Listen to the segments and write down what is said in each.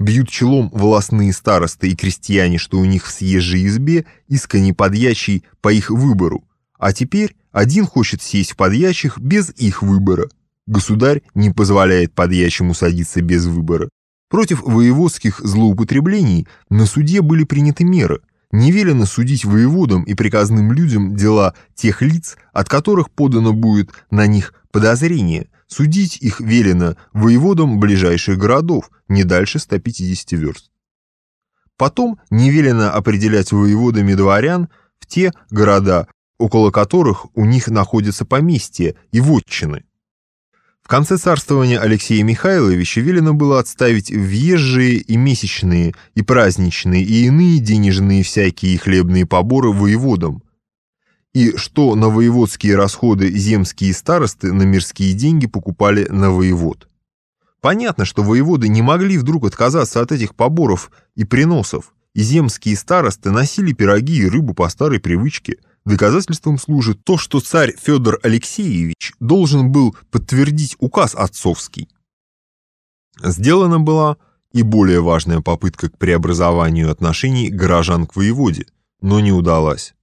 Бьют челом властные старосты и крестьяне, что у них в съезжей избе искренне подьячий по их выбору. А теперь один хочет сесть в подьячих без их выбора. Государь не позволяет подьячему садиться без выбора. Против воеводских злоупотреблений на суде были приняты меры. Не велено судить воеводам и приказным людям дела тех лиц, от которых подано будет на них подозрение. Судить их велено воеводам ближайших городов, не дальше 150 верст. Потом не велено определять воеводами дворян в те города, около которых у них находятся поместья и вотчины. В конце царствования Алексея Михайловича велено было отставить въезжие и месячные, и праздничные, и иные денежные всякие хлебные поборы воеводам, и что на воеводские расходы земские старосты на мирские деньги покупали на воевод. Понятно, что воеводы не могли вдруг отказаться от этих поборов и приносов, и земские старосты носили пироги и рыбу по старой привычке – Доказательством служит то, что царь Федор Алексеевич должен был подтвердить указ отцовский. Сделана была и более важная попытка к преобразованию отношений горожан к воеводе, но не удалась.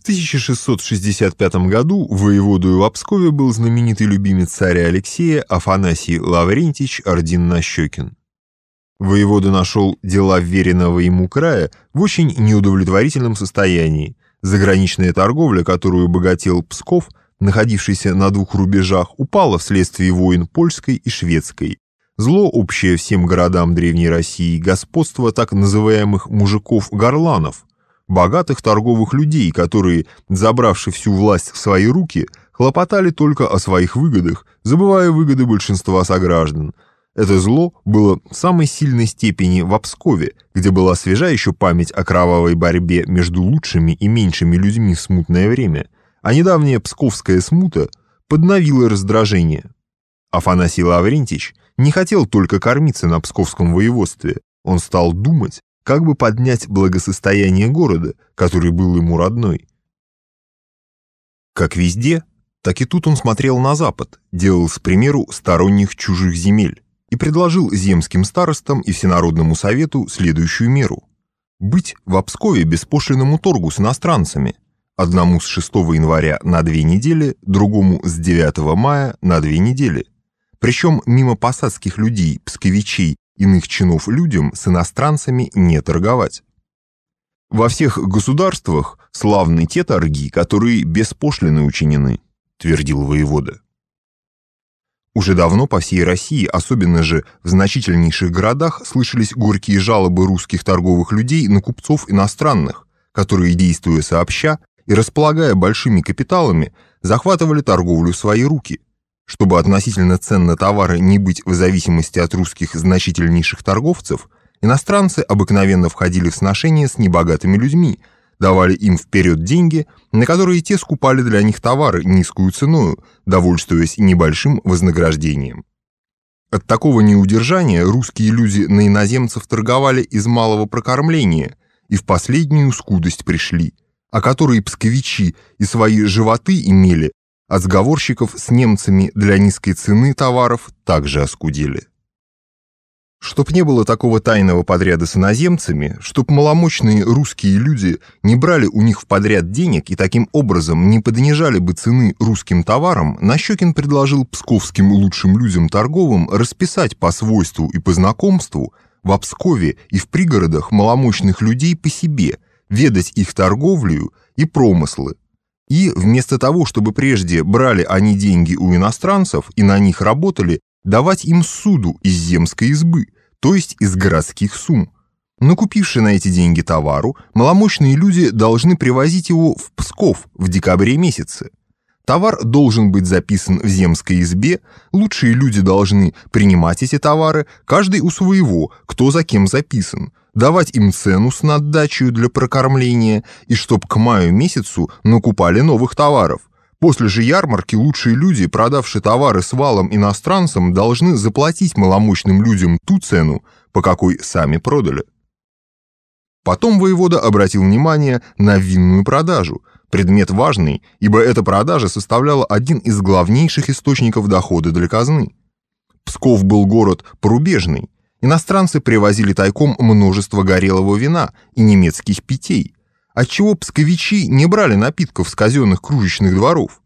В 1665 году воеводою в Обскове был знаменитый любимец царя Алексея Афанасий Лаврентич Ордин-Нащекин. Воевода нашел дела вверенного ему края в очень неудовлетворительном состоянии. Заграничная торговля, которую богател Псков, находившийся на двух рубежах, упала вследствие войн польской и шведской. Зло, общее всем городам Древней России, господство так называемых мужиков-горланов, богатых торговых людей, которые, забравши всю власть в свои руки, хлопотали только о своих выгодах, забывая выгоды большинства сограждан – это зло было в самой сильной степени в Пскове, где была свежа еще память о кровавой борьбе между лучшими и меньшими людьми в смутное время, а недавняя псковская смута подновила раздражение. Афанасий Лаврентич не хотел только кормиться на псковском воеводстве, он стал думать, как бы поднять благосостояние города, который был ему родной. Как везде, так и тут он смотрел на запад, делал с примеру сторонних чужих земель и предложил земским старостам и Всенародному совету следующую меру. Быть в Обскове беспошлинному торгу с иностранцами, одному с 6 января на две недели, другому с 9 мая на две недели. Причем мимо посадских людей, псковичей, иных чинов людям с иностранцами не торговать. Во всех государствах славны те торги, которые беспошлино учинены, твердил воевода. Уже давно по всей России, особенно же в значительнейших городах, слышались горькие жалобы русских торговых людей на купцов иностранных, которые, действуя сообща и располагая большими капиталами, захватывали торговлю в свои руки. Чтобы относительно цен на товары не быть в зависимости от русских значительнейших торговцев, иностранцы обыкновенно входили в сношения с небогатыми людьми – давали им вперед деньги, на которые те скупали для них товары низкую ценою, довольствуясь небольшим вознаграждением. От такого неудержания русские люди на иноземцев торговали из малого прокормления и в последнюю скудость пришли, а которые псковичи и свои животы имели, от сговорщиков с немцами для низкой цены товаров также оскудели. Чтоб не было такого тайного подряда с иноземцами, чтоб маломощные русские люди не брали у них в подряд денег и таким образом не поднижали бы цены русским товарам, Нащекин предложил псковским лучшим людям торговым расписать по свойству и по знакомству в Пскове и в пригородах маломощных людей по себе, ведать их торговлю и промыслы. И вместо того, чтобы прежде брали они деньги у иностранцев и на них работали, давать им суду из земской избы, то есть из городских сумм. Но купивши на эти деньги товару, маломощные люди должны привозить его в Псков в декабре месяце. Товар должен быть записан в земской избе, лучшие люди должны принимать эти товары, каждый у своего, кто за кем записан, давать им цену с наддачей для прокормления и чтоб к маю месяцу накупали новых товаров. После же ярмарки лучшие люди, продавшие товары с валом иностранцам, должны заплатить маломощным людям ту цену, по какой сами продали. Потом воевода обратил внимание на винную продажу, предмет важный, ибо эта продажа составляла один из главнейших источников дохода для казны. Псков был город порубежный, Иностранцы привозили тайком множество горелого вина и немецких питей, отчего псковичи не брали напитков с казенных кружечных дворов,